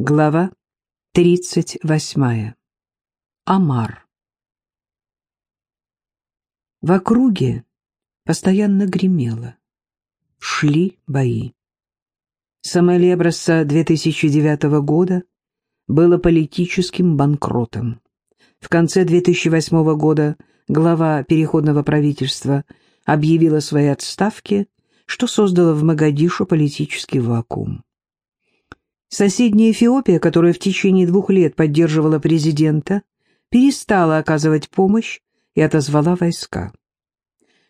Глава 38. Амар. В округе постоянно гремело. Шли бои. Сомали образца 2009 года было политическим банкротом. В конце 2008 года глава Переходного правительства объявила свои отставки, что создало в Магадишу политический вакуум. Соседняя Эфиопия, которая в течение двух лет поддерживала президента, перестала оказывать помощь и отозвала войска.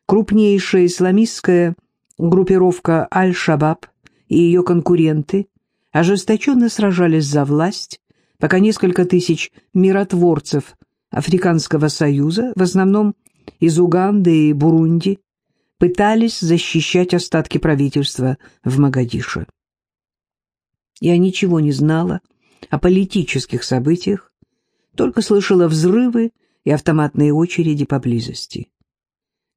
Крупнейшая исламистская группировка Аль-Шабаб и ее конкуренты ожесточенно сражались за власть, пока несколько тысяч миротворцев Африканского Союза, в основном из Уганды и Бурунди, пытались защищать остатки правительства в Магадише. Я ничего не знала о политических событиях, только слышала взрывы и автоматные очереди поблизости.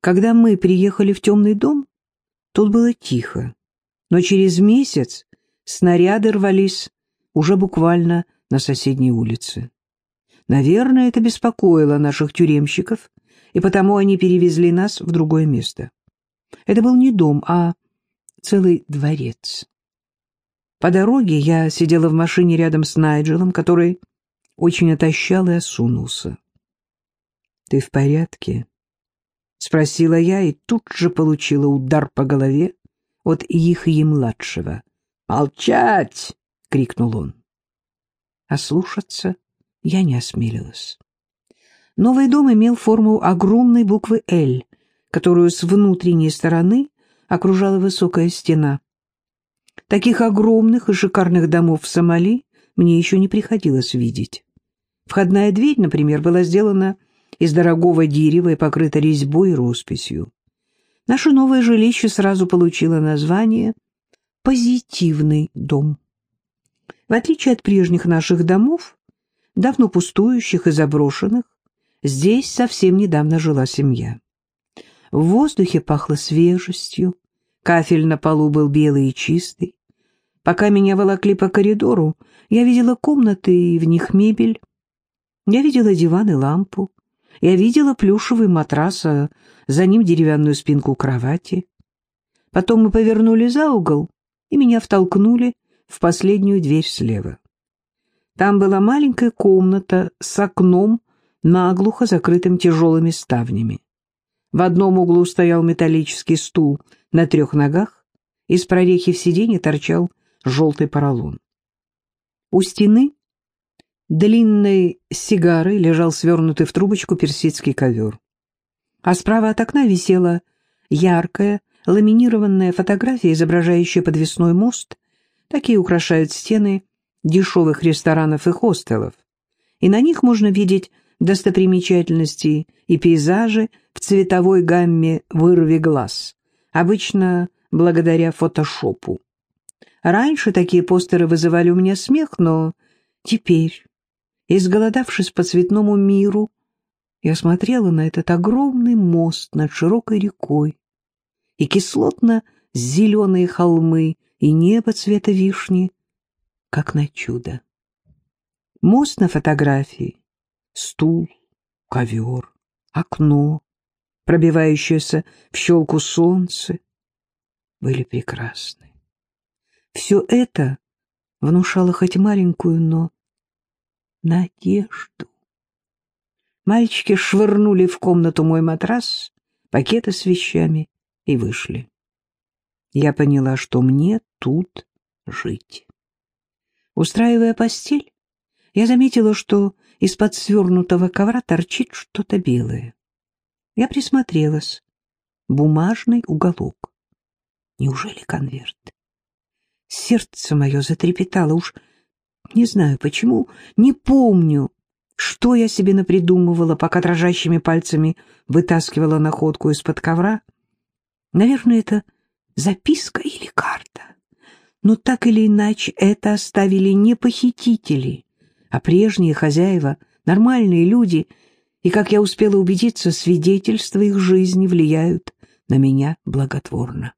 Когда мы приехали в темный дом, тут было тихо, но через месяц снаряды рвались уже буквально на соседней улице. Наверное, это беспокоило наших тюремщиков, и потому они перевезли нас в другое место. Это был не дом, а целый дворец. По дороге я сидела в машине рядом с Найджелом, который очень отощал и осунулся. «Ты в порядке?» — спросила я и тут же получила удар по голове от Ихьи-младшего. «Молчать!» — крикнул он. Ослушаться я не осмелилась. Новый дом имел форму огромной буквы «Л», которую с внутренней стороны окружала высокая стена. Таких огромных и шикарных домов в Сомали мне еще не приходилось видеть. Входная дверь, например, была сделана из дорогого дерева и покрыта резьбой и росписью. Наше новое жилище сразу получило название «Позитивный дом». В отличие от прежних наших домов, давно пустующих и заброшенных, здесь совсем недавно жила семья. В воздухе пахло свежестью, Кафель на полу был белый и чистый. Пока меня волокли по коридору, я видела комнаты и в них мебель. Я видела диван и лампу. Я видела плюшевый матрас, а за ним деревянную спинку кровати. Потом мы повернули за угол, и меня втолкнули в последнюю дверь слева. Там была маленькая комната с окном, наглухо закрытым тяжелыми ставнями. В одном углу стоял металлический стул на трех ногах, из прорехи в сиденье торчал желтый поролон. У стены длинной сигарой лежал свернутый в трубочку персидский ковер. А справа от окна висела яркая, ламинированная фотография, изображающая подвесной мост. Такие украшают стены дешевых ресторанов и хостелов. И на них можно видеть достопримечательности и пейзажи в цветовой гамме «Вырви глаз», обычно благодаря фотошопу. Раньше такие постеры вызывали у меня смех, но теперь, изголодавшись по цветному миру, я смотрела на этот огромный мост над широкой рекой и кислотно-зеленые холмы и небо цвета вишни, как на чудо. Мост на фотографии стул, ковер, окно, пробивающееся в щелку солнце, были прекрасны. Все это внушало хоть маленькую, но надежду. Мальчики швырнули в комнату мой матрас, пакеты с вещами и вышли. Я поняла, что мне тут жить. Устраивая постель, я заметила, что из-под свернутого ковра торчит что-то белое. Я присмотрелась. Бумажный уголок. Неужели конверт? Сердце мое затрепетало. Уж не знаю почему, не помню, что я себе напридумывала, пока дрожащими пальцами вытаскивала находку из-под ковра. Наверное, это записка или карта. Но так или иначе это оставили не похитители, а прежние хозяева, нормальные люди, и, как я успела убедиться, свидетельства их жизни влияют на меня благотворно.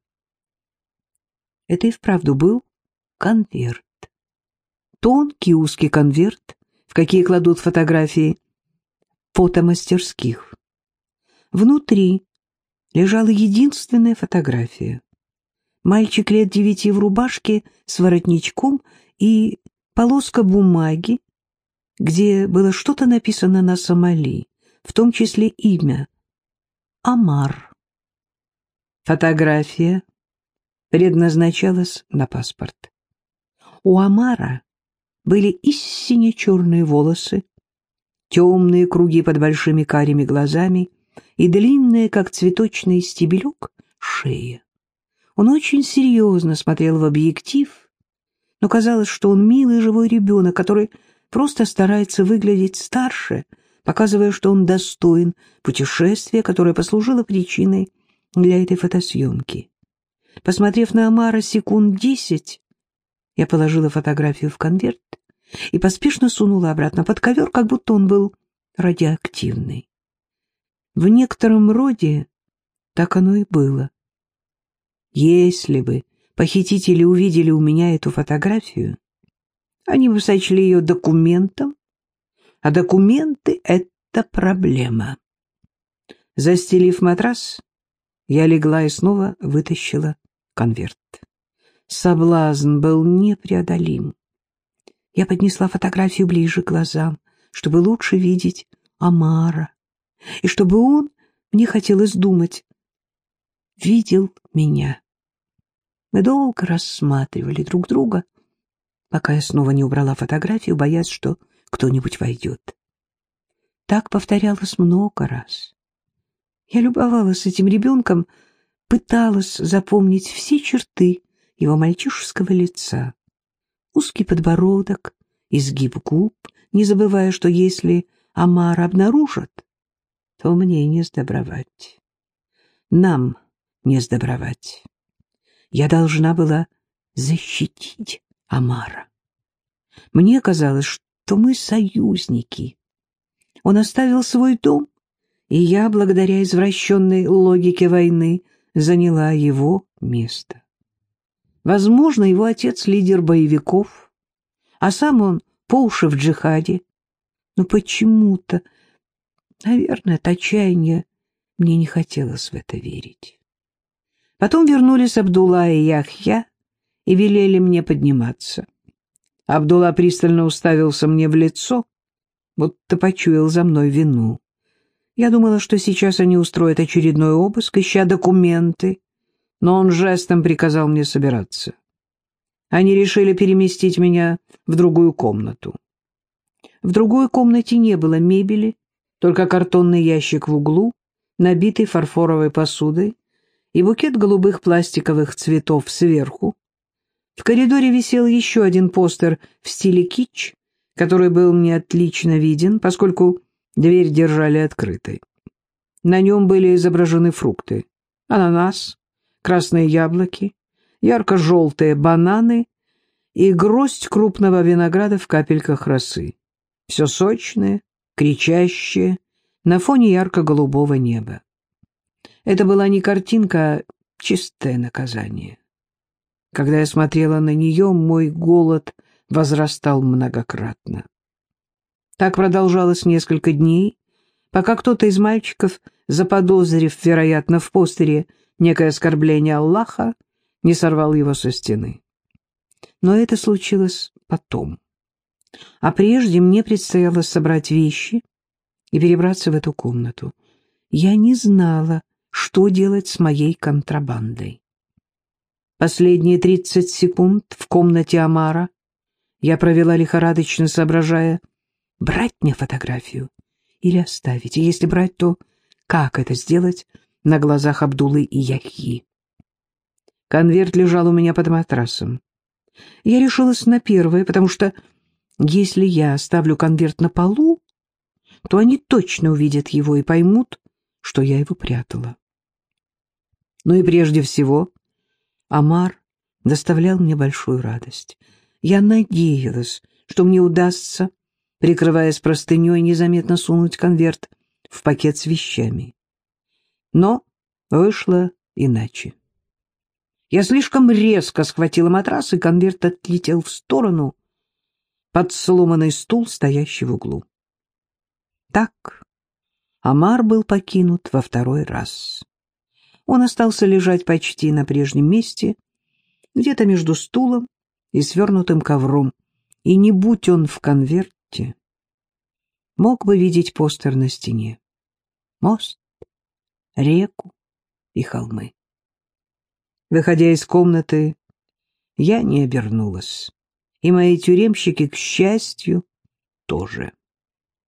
Это и вправду был конверт. тонкий узкий конверт, в какие кладут фотографии фотомастерских. Внутри лежала единственная фотография. Мальчик лет девяти в рубашке с воротничком и полоска бумаги, где было что-то написано на Сомали, в том числе имя — Амар. Фотография предназначалась на паспорт. У Амара были истинно черные волосы, темные круги под большими карими глазами и длинная, как цветочный стебелек, шея. Он очень серьезно смотрел в объектив, но казалось, что он милый живой ребенок, который просто старается выглядеть старше, показывая, что он достоин путешествия, которое послужило причиной для этой фотосъемки. Посмотрев на Амара секунд десять, я положила фотографию в конверт и поспешно сунула обратно под ковер, как будто он был радиоактивный. В некотором роде так оно и было. Если бы похитители увидели у меня эту фотографию, они бы сочли ее документом, а документы — это проблема. Застелив матрас, я легла и снова вытащила конверт. Соблазн был непреодолим. Я поднесла фотографию ближе к глазам, чтобы лучше видеть Амара, и чтобы он, мне хотелось думать, видел меня. Мы долго рассматривали друг друга, пока я снова не убрала фотографию, боясь, что кто-нибудь войдет. Так повторялось много раз. Я любовалась этим ребенком, пыталась запомнить все черты его мальчишеского лица. Узкий подбородок, изгиб губ, не забывая, что если Амар обнаружат, то мне не сдобровать. Нам не сдобровать. Я должна была защитить Амара. Мне казалось, что мы союзники. Он оставил свой дом, и я, благодаря извращенной логике войны, заняла его место. Возможно, его отец — лидер боевиков, а сам он по уши в джихаде. Но почему-то, наверное, от отчаяния мне не хотелось в это верить. Потом вернулись Абдулла и Яхья и велели мне подниматься. Абдулла пристально уставился мне в лицо, будто почуял за мной вину. Я думала, что сейчас они устроят очередной обыск, ища документы, но он жестом приказал мне собираться. Они решили переместить меня в другую комнату. В другой комнате не было мебели, только картонный ящик в углу, набитый фарфоровой посудой, и букет голубых пластиковых цветов сверху. В коридоре висел еще один постер в стиле кич, который был мне отлично виден, поскольку дверь держали открытой. На нем были изображены фрукты. Ананас, красные яблоки, ярко-желтые бананы и гроздь крупного винограда в капельках росы. Все сочное, кричащее, на фоне ярко-голубого неба. Это была не картинка, а чистое наказание. Когда я смотрела на нее, мой голод возрастал многократно. Так продолжалось несколько дней, пока кто-то из мальчиков, заподозрив, вероятно, в постере некое оскорбление Аллаха, не сорвал его со стены. Но это случилось потом. А прежде мне предстояло собрать вещи и перебраться в эту комнату. Я не знала, что делать с моей контрабандой. Последние тридцать секунд в комнате Амара я провела лихорадочно, соображая, брать мне фотографию или оставить, и если брать, то как это сделать на глазах Абдулы и Яхи. Конверт лежал у меня под матрасом. Я решилась на первое, потому что если я оставлю конверт на полу, то они точно увидят его и поймут, что я его прятала. Но и прежде всего Амар доставлял мне большую радость. Я надеялась, что мне удастся, прикрываясь простыней, незаметно сунуть конверт в пакет с вещами. Но вышло иначе. Я слишком резко схватила матрас, и конверт отлетел в сторону. под сломанный стул, стоящий в углу. Так Амар был покинут во второй раз. Он остался лежать почти на прежнем месте, где-то между стулом и свернутым ковром, и не будь он в конверте, мог бы видеть постер на стене. Мост, реку и холмы. Выходя из комнаты, я не обернулась, и мои тюремщики, к счастью, тоже.